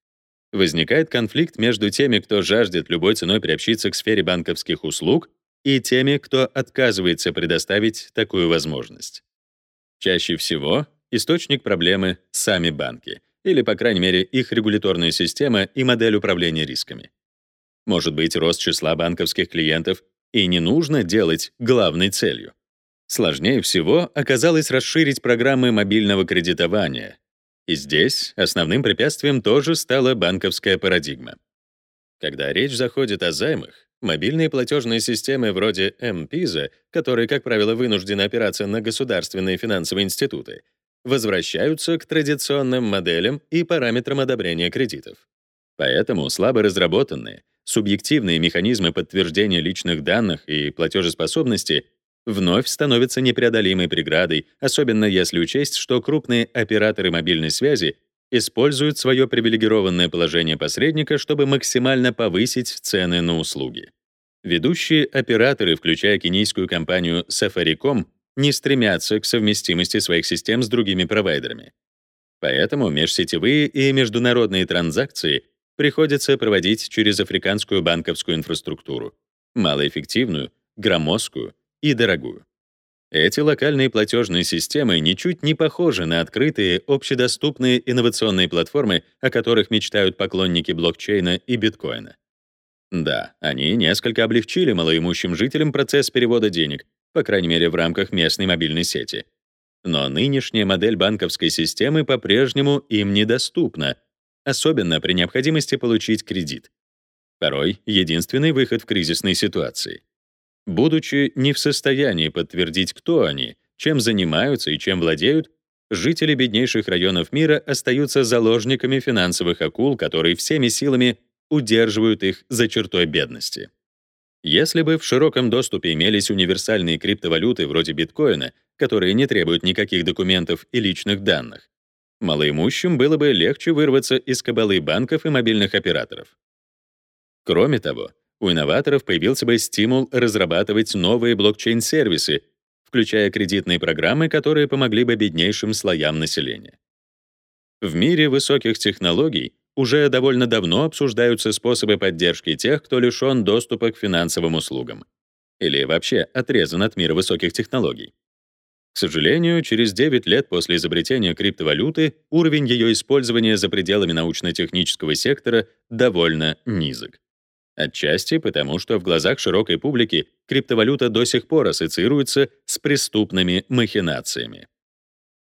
Возникает конфликт между теми, кто жаждет любой ценой приобщиться к сфере банковских услуг, и теми, кто отказывается предоставить такую возможность. Чаще всего источник проблемы — сами банки — или, по крайней мере, их регуляторная система и модель управления рисками. Может быть, рост числа банковских клиентов и не нужно делать главной целью. Сложнее всего оказалось расширить программы мобильного кредитования. И здесь основным препятствием тоже стала банковская парадигма. Когда речь заходит о займах, мобильные платежные системы вроде M-Pisa, которые, как правило, вынуждены опираться на государственные финансовые институты, возвращаются к традиционным моделям и параметрам одобрения кредитов. Поэтому слабо разработанные, субъективные механизмы подтверждения личных данных и платежеспособности вновь становятся непреодолимой преградой, особенно если учесть, что крупные операторы мобильной связи используют свое привилегированное положение посредника, чтобы максимально повысить цены на услуги. Ведущие операторы, включая кенийскую компанию Safaricom, не стремятся к совместимости своих систем с другими провайдерами. Поэтому межсетевые и международные транзакции приходится проводить через африканскую банковскую инфраструктуру, малоэффективную, громоздкую и дорогую. Эти локальные платежные системы ничуть не похожи на открытые, общедоступные инновационные платформы, о которых мечтают поклонники блокчейна и биткоина. Да, они несколько облегчили малоимущим жителям процесс перевода денег, по крайней мере в рамках местной мобильной сети. Но нынешняя модель банковской системы по-прежнему им недоступна, особенно при необходимости получить кредит. Порой единственный выход в кризисной ситуации. Будучи не в состоянии подтвердить, кто они, чем занимаются и чем владеют, жители беднейших районов мира остаются заложниками финансовых акул, которые всеми силами удерживают их за чертой бедности. Если бы в широком доступе имелись универсальные криптовалюты вроде биткоина, которые не требуют никаких документов и личных данных, малоимущим было бы легче вырваться из кабалы банков и мобильных операторов. Кроме того, у инноваторов появился бы стимул разрабатывать новые блокчейн-сервисы, включая кредитные программы, которые помогли бы беднейшим слоям населения. В мире высоких технологий уже довольно давно обсуждаются способы поддержки тех, кто лишен доступа к финансовым услугам или вообще отрезан от мира высоких технологий. К сожалению, через 9 лет после изобретения криптовалюты уровень ее использования за пределами научно-технического сектора довольно низок. Отчасти потому, что в глазах широкой публики криптовалюта до сих пор ассоциируется с преступными махинациями.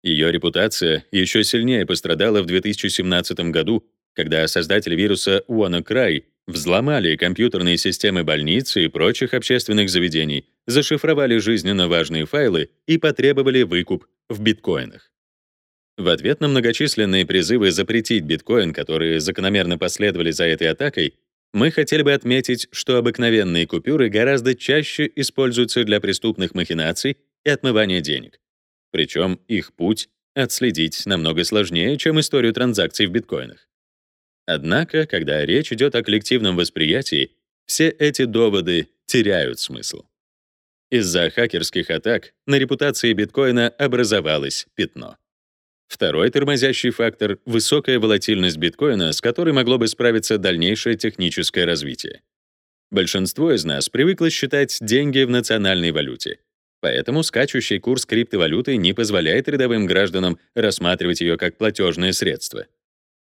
Ее репутация еще сильнее пострадала в 2017 году, когда создатели вируса WannaCry взломали компьютерные системы больницы и прочих общественных заведений, зашифровали жизненно важные файлы и потребовали выкуп в биткоинах. В ответ на многочисленные призывы запретить биткоин, которые закономерно последовали за этой атакой, мы хотели бы отметить, что обыкновенные купюры гораздо чаще используются для преступных махинаций и отмывания денег. Причем их путь отследить намного сложнее, чем историю транзакций в биткоинах. Однако, когда речь идет о коллективном восприятии, все эти доводы теряют смысл. Из-за хакерских атак на репутации биткоина образовалось пятно. Второй тормозящий фактор — высокая волатильность биткоина, с которой могло бы справиться дальнейшее техническое развитие. Большинство из нас привыкло считать деньги в национальной валюте. Поэтому скачущий курс криптовалюты не позволяет рядовым гражданам рассматривать ее как платежное средство.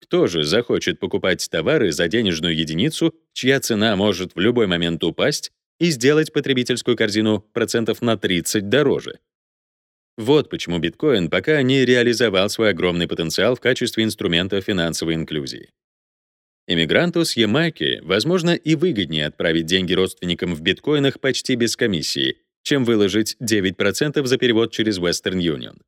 Кто же захочет покупать товары за денежную единицу, чья цена может в любой момент упасть и сделать потребительскую корзину процентов на 30 дороже? Вот почему биткоин пока не реализовал свой огромный потенциал в качестве инструмента финансовой инклюзии. Иммигранту с Ямайки, возможно, и выгоднее отправить деньги родственникам в биткоинах почти без комиссии, чем выложить 9% за перевод через Western Union.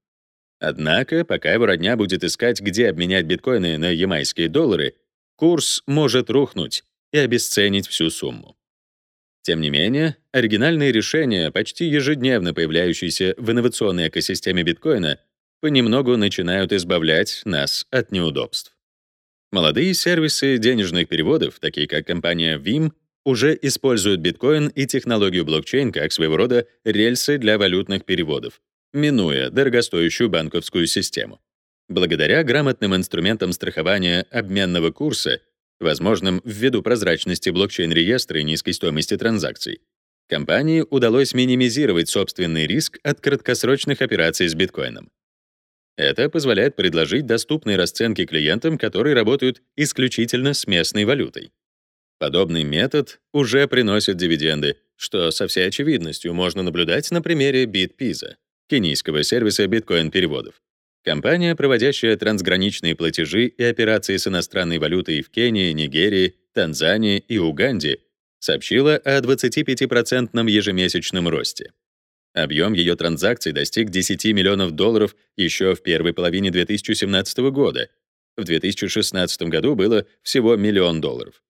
Однако, пока его родня будет искать, где обменять биткоины на ямайские доллары, курс может рухнуть и обесценить всю сумму. Тем не менее, оригинальные решения, почти ежедневно появляющиеся в инновационной экосистеме биткоина, понемногу начинают избавлять нас от неудобств. Молодые сервисы денежных переводов, такие как компания Vim, уже используют биткоин и технологию блокчейн как своего рода рельсы для валютных переводов, минуя дорогостоящую банковскую систему. Благодаря грамотным инструментам страхования обменного курса, возможным ввиду прозрачности блокчейн-реестра и низкой стоимости транзакций, компании удалось минимизировать собственный риск от краткосрочных операций с биткоином. Это позволяет предложить доступные расценки клиентам, которые работают исключительно с местной валютой. Подобный метод уже приносит дивиденды, что со всей очевидностью можно наблюдать на примере BitPizza, кенийского сервиса биткоин-переводов. Компания, проводящая трансграничные платежи и операции с иностранной валютой в Кении, Нигерии, Танзании и Уганде, сообщила о 25% ежемесячном росте. Объем ее транзакций достиг 10 миллионов долларов еще в первой половине 2017 года. В 2016 году было всего миллион долларов.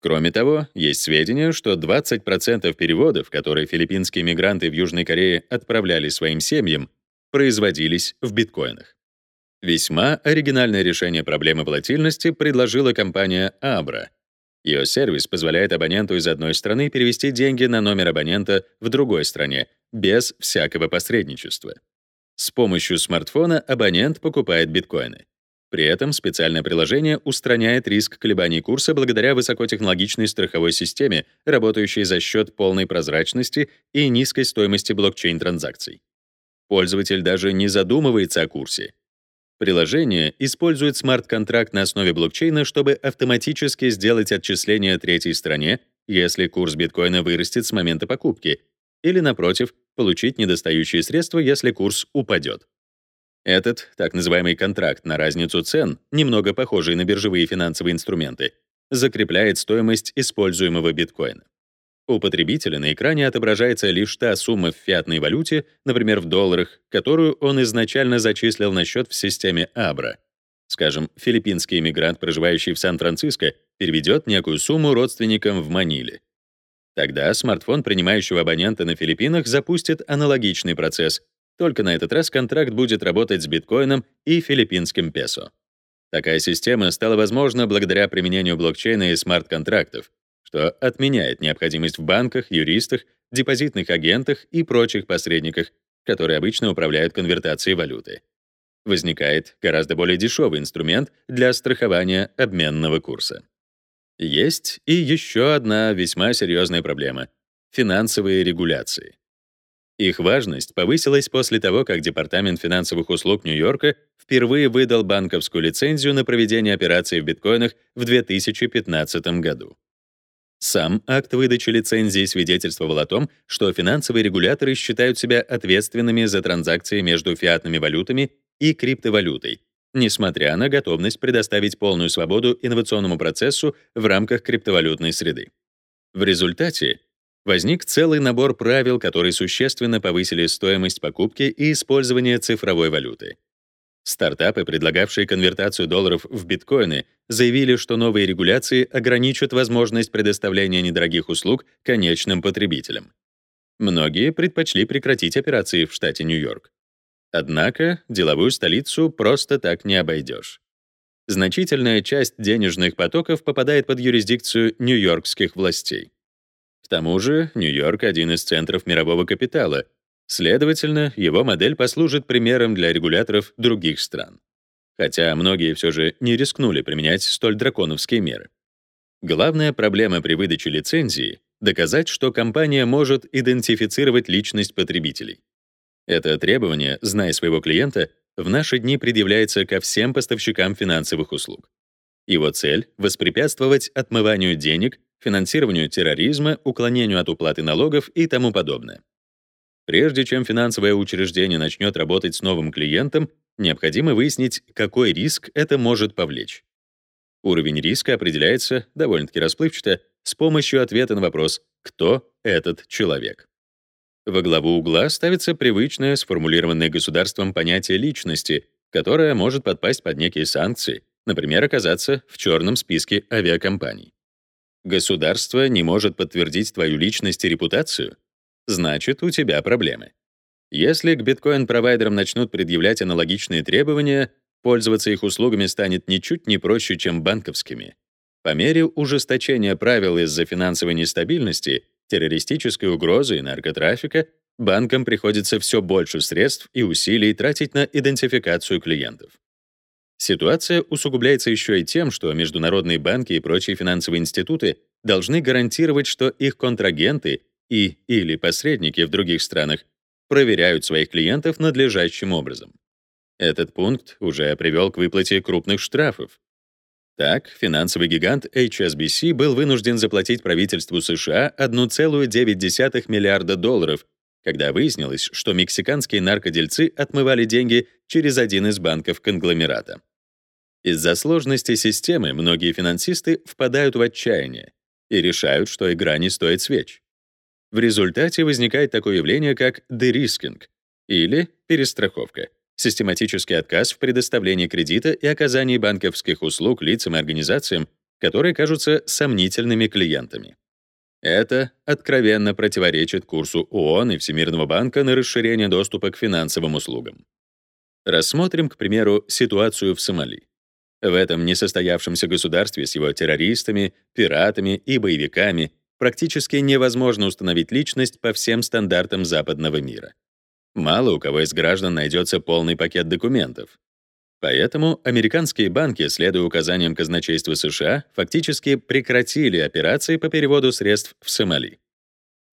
Кроме того, есть сведения, что 20% переводов, которые филиппинские мигранты в Южной Корее отправляли своим семьям, производились в биткоинах. Весьма оригинальное решение проблемы волатильности предложила компания Abra. Ее сервис позволяет абоненту из одной страны перевести деньги на номер абонента в другой стране без всякого посредничества. С помощью смартфона абонент покупает биткоины. При этом специальное приложение устраняет риск колебаний курса благодаря высокотехнологичной страховой системе, работающей за счет полной прозрачности и низкой стоимости блокчейн-транзакций. Пользователь даже не задумывается о курсе. Приложение использует смарт-контракт на основе блокчейна, чтобы автоматически сделать отчисления третьей стране, если курс биткоина вырастет с момента покупки, или, напротив, получить недостающие средства, если курс упадет. Этот так называемый контракт на разницу цен, немного похожий на биржевые финансовые инструменты, закрепляет стоимость используемого биткоина. У потребителя на экране отображается лишь та сумма в фиатной валюте, например, в долларах, которую он изначально зачислил на счет в системе Abra. Скажем, филиппинский иммигрант, проживающий в Сан-Франциско, переведет некую сумму родственникам в Маниле. Тогда смартфон принимающего абонента на Филиппинах запустит аналогичный процесс, только на этот раз контракт будет работать с биткоином и филиппинским песо. Такая система стала возможна благодаря применению блокчейна и смарт-контрактов, что отменяет необходимость в банках, юристах, депозитных агентах и прочих посредниках, которые обычно управляют конвертацией валюты. Возникает гораздо более дешевый инструмент для страхования обменного курса. Есть и еще одна весьма серьезная проблема — финансовые регуляции. Их важность повысилась после того, как Департамент финансовых услуг Нью-Йорка впервые выдал банковскую лицензию на проведение операций в биткоинах в 2015 году. Сам акт выдачи лицензии свидетельствовал о том, что финансовые регуляторы считают себя ответственными за транзакции между фиатными валютами и криптовалютой, несмотря на готовность предоставить полную свободу инновационному процессу в рамках криптовалютной среды. В результате возник целый набор правил, которые существенно повысили стоимость покупки и использования цифровой валюты. Стартапы, предлагавшие конвертацию долларов в биткоины, заявили, что новые регуляции ограничат возможность предоставления недорогих услуг конечным потребителям. Многие предпочли прекратить операции в штате Нью-Йорк. Однако деловую столицу просто так не обойдешь. Значительная часть денежных потоков попадает под юрисдикцию нью-йоркских властей. К тому же Нью-Йорк — один из центров мирового капитала, следовательно, его модель послужит примером для регуляторов других стран. Хотя многие все же не рискнули применять столь драконовские меры. Главная проблема при выдаче лицензии — доказать, что компания может идентифицировать личность потребителей. Это требование, зная своего клиента, в наши дни предъявляется ко всем поставщикам финансовых услуг. Его цель — воспрепятствовать отмыванию денег финансированию терроризма, уклонению от уплаты налогов и тому подобное. Прежде чем финансовое учреждение начнет работать с новым клиентом, необходимо выяснить, какой риск это может повлечь. Уровень риска определяется довольно-таки расплывчато с помощью ответа на вопрос «Кто этот человек?». Во главу угла ставится привычное, сформулированное государством понятие личности, которое может подпасть под некие санкции, например, оказаться в черном списке авиакомпаний. Государство не может подтвердить твою личность и репутацию? Значит, у тебя проблемы. Если к биткоин-провайдерам начнут предъявлять аналогичные требования, пользоваться их услугами станет ничуть не проще, чем банковскими. По мере ужесточения правил из-за финансовой нестабильности, террористической угрозы и наркотрафика, банкам приходится все больше средств и усилий тратить на идентификацию клиентов. Ситуация усугубляется еще и тем, что международные банки и прочие финансовые институты должны гарантировать, что их контрагенты и или посредники в других странах проверяют своих клиентов надлежащим образом. Этот пункт уже привел к выплате крупных штрафов. Так, финансовый гигант HSBC был вынужден заплатить правительству США 1,9 миллиарда долларов, когда выяснилось, что мексиканские наркодельцы отмывали деньги через один из банков конгломерата. Из-за сложности системы многие финансисты впадают в отчаяние и решают, что игра не стоит свеч. В результате возникает такое явление, как дерискинг или перестраховка, систематический отказ в предоставлении кредита и оказании банковских услуг лицам и организациям, которые кажутся сомнительными клиентами. Это откровенно противоречит курсу ООН и Всемирного банка на расширение доступа к финансовым услугам. Рассмотрим, к примеру, ситуацию в Сомали. В этом несостоявшемся государстве с его террористами, пиратами и боевиками практически невозможно установить личность по всем стандартам западного мира. Мало у кого из граждан найдется полный пакет документов. Поэтому американские банки, следуя указаниям казначейства США, фактически прекратили операции по переводу средств в Сомали.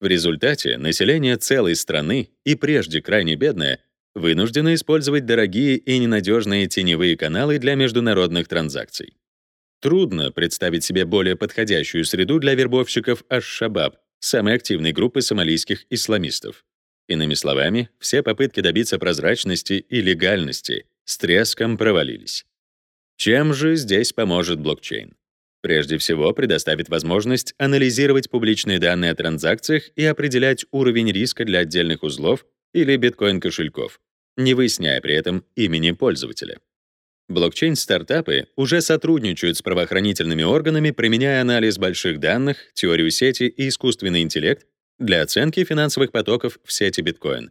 В результате население целой страны, и прежде крайне бедное, вынуждены использовать дорогие и ненадежные теневые каналы для международных транзакций. Трудно представить себе более подходящую среду для вербовщиков Аш-Шабаб, самой активной группы сомалийских исламистов. Иными словами, все попытки добиться прозрачности и легальности с треском провалились. Чем же здесь поможет блокчейн? Прежде всего, предоставит возможность анализировать публичные данные о транзакциях и определять уровень риска для отдельных узлов или биткоин-кошельков, не выясняя при этом имени пользователя. Блокчейн-стартапы уже сотрудничают с правоохранительными органами, применяя анализ больших данных, теорию сети и искусственный интеллект для оценки финансовых потоков в сети биткоин.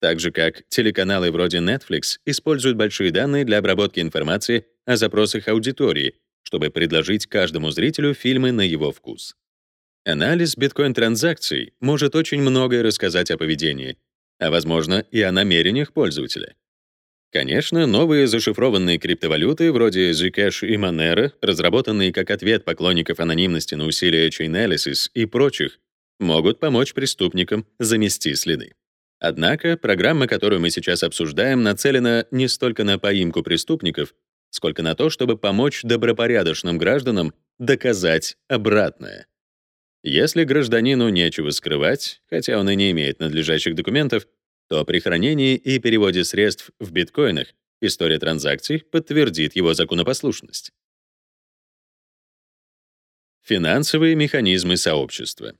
Так же, как телеканалы вроде Netflix используют большие данные для обработки информации о запросах аудитории, чтобы предложить каждому зрителю фильмы на его вкус. Анализ биткоин-транзакций может очень многое рассказать о поведении, а, возможно, и о намерениях пользователя. Конечно, новые зашифрованные криптовалюты вроде Zcash и Monero, разработанные как ответ поклонников анонимности на усилия Chainalysis и прочих, могут помочь преступникам замести следы. Однако программа, которую мы сейчас обсуждаем, нацелена не столько на поимку преступников, сколько на то, чтобы помочь добропорядочным гражданам доказать обратное. Если гражданину нечего скрывать, хотя он и не имеет надлежащих документов, то при хранении и переводе средств в биткоинах история транзакций подтвердит его законопослушность. Финансовые механизмы сообщества.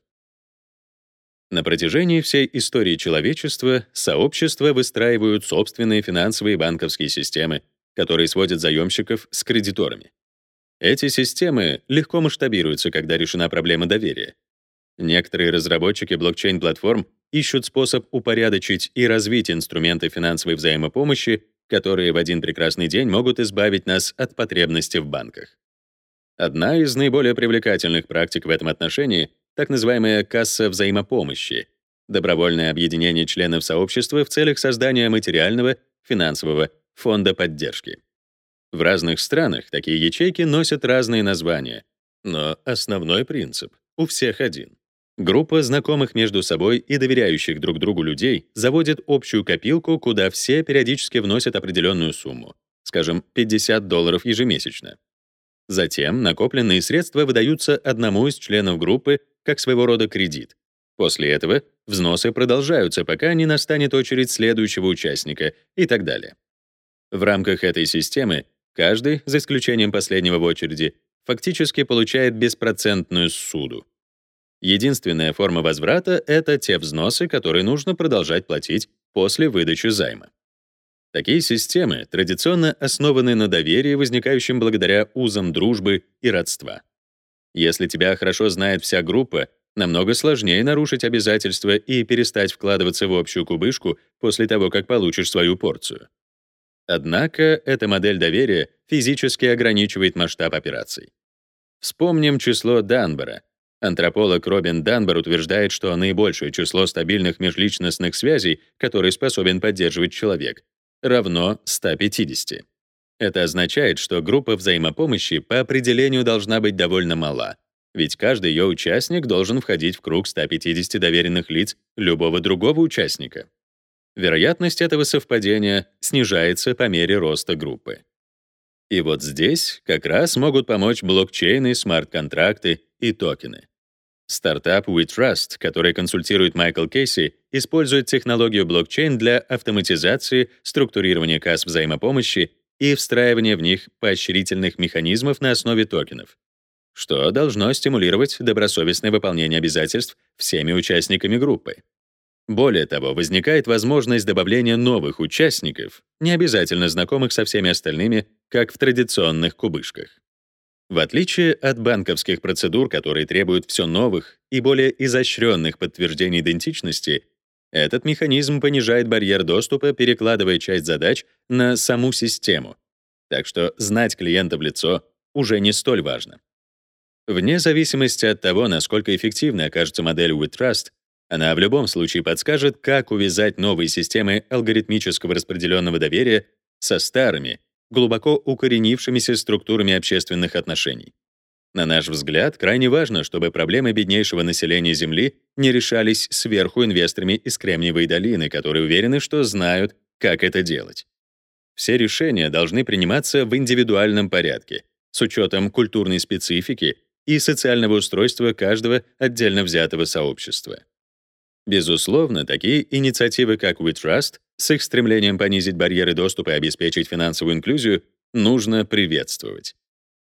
На протяжении всей истории человечества сообщества выстраивают собственные финансовые и банковские системы, которые сводят заемщиков с кредиторами. Эти системы легко масштабируются, когда решена проблема доверия. Некоторые разработчики блокчейн-платформ ищут способ упорядочить и развить инструменты финансовой взаимопомощи, которые в один прекрасный день могут избавить нас от потребности в банках. Одна из наиболее привлекательных практик в этом отношении — так называемая касса взаимопомощи — добровольное объединение членов сообщества в целях создания материального, финансового фонда поддержки. В разных странах такие ячейки носят разные названия, но основной принцип у всех один. Группа знакомых между собой и доверяющих друг другу людей заводит общую копилку, куда все периодически вносят определенную сумму, скажем, 50 долларов ежемесячно. Затем накопленные средства выдаются одному из членов группы как своего рода кредит. После этого взносы продолжаются, пока не настанет очередь следующего участника и так далее. В рамках этой системы Каждый, за исключением последнего в очереди, фактически получает беспроцентную суду. Единственная форма возврата — это те взносы, которые нужно продолжать платить после выдачи займа. Такие системы традиционно основаны на доверии, возникающем благодаря узам дружбы и родства. Если тебя хорошо знает вся группа, намного сложнее нарушить обязательства и перестать вкладываться в общую кубышку после того, как получишь свою порцию. Однако эта модель доверия физически ограничивает масштаб операций. Вспомним число Данбора. Антрополог Робин Данбор утверждает, что наибольшее число стабильных межличностных связей, которые способен поддерживать человек, равно 150. Это означает, что группа взаимопомощи по определению должна быть довольно мала, ведь каждый ее участник должен входить в круг 150 доверенных лиц любого другого участника. Вероятность этого совпадения снижается по мере роста группы. И вот здесь как раз могут помочь блокчейны, смарт-контракты и токены. Стартап WeTrust, который консультирует Майкл Кейси, использует технологию блокчейн для автоматизации, структурирования касс взаимопомощи и встраивания в них поощрительных механизмов на основе токенов, что должно стимулировать добросовестное выполнение обязательств всеми участниками группы. Более того, возникает возможность добавления новых участников, не обязательно знакомых со всеми остальными, как в традиционных кубышках. В отличие от банковских процедур, которые требуют все новых и более изощренных подтверждений идентичности, этот механизм понижает барьер доступа, перекладывая часть задач на саму систему. Так что знать клиента в лицо уже не столь важно. Вне зависимости от того, насколько эффективной окажется модель with trust, она в любом случае подскажет, как увязать новые системы алгоритмического распределенного доверия со старыми, глубоко укоренившимися структурами общественных отношений. На наш взгляд, крайне важно, чтобы проблемы беднейшего населения Земли не решались сверху инвесторами из Кремниевой долины, которые уверены, что знают, как это делать. Все решения должны приниматься в индивидуальном порядке, с учетом культурной специфики и социального устройства каждого отдельно взятого сообщества. Безусловно, такие инициативы, как WeTrust, с их стремлением понизить барьеры доступа и обеспечить финансовую инклюзию, нужно приветствовать.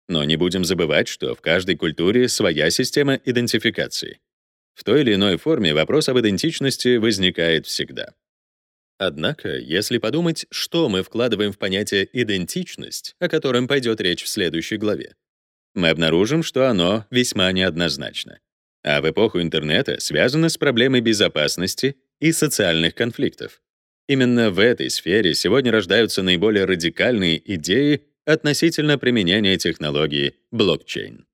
Но не будем забывать, что в каждой культуре своя система идентификации. В той или иной форме вопрос об идентичности возникает всегда. Однако, если подумать, что мы вкладываем в понятие «идентичность», о котором пойдет речь в следующей главе, мы обнаружим, что оно весьма неоднозначно а в эпоху интернета связаны с проблемой безопасности и социальных конфликтов. Именно в этой сфере сегодня рождаются наиболее радикальные идеи относительно применения технологии блокчейн.